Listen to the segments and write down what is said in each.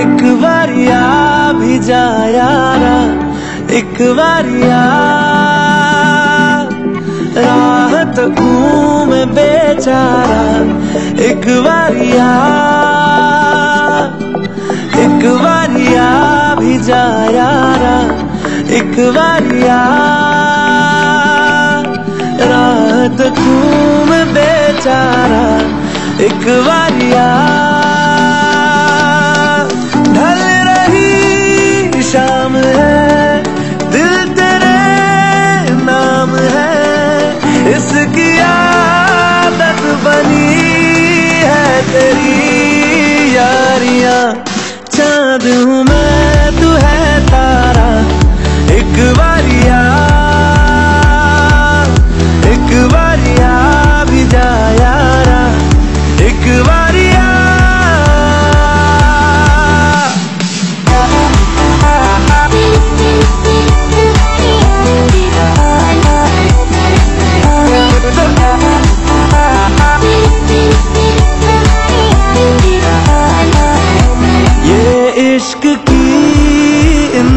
एक बारिया भी जा एक बारिया राहत घूम बेचारा, एक बारिया एक बारिया भी जा एक बारिया राहत घूम बेचारा एक बारिया ढल रही शाम है दिल तेरे नाम है इसकी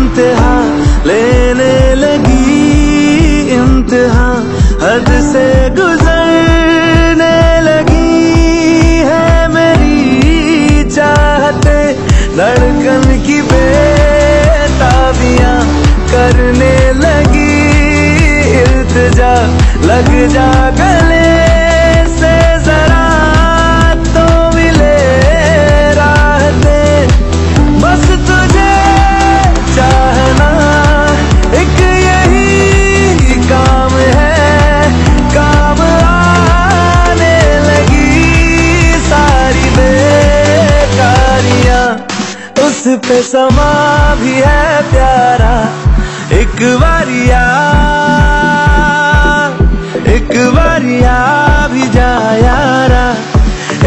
इंतहा, लेने लगी इंतहा, हद से गुजरने लगी है मेरी चाहते, धड़कन की बेताबियाँ करने लगी, इल्तजा लग जा गले पे समा भी है प्यारा। एक बारिया एक बारिया भी जा यारा।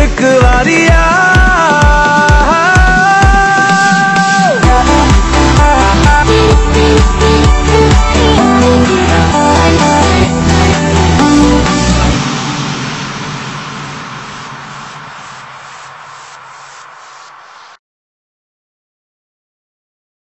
एक बारिया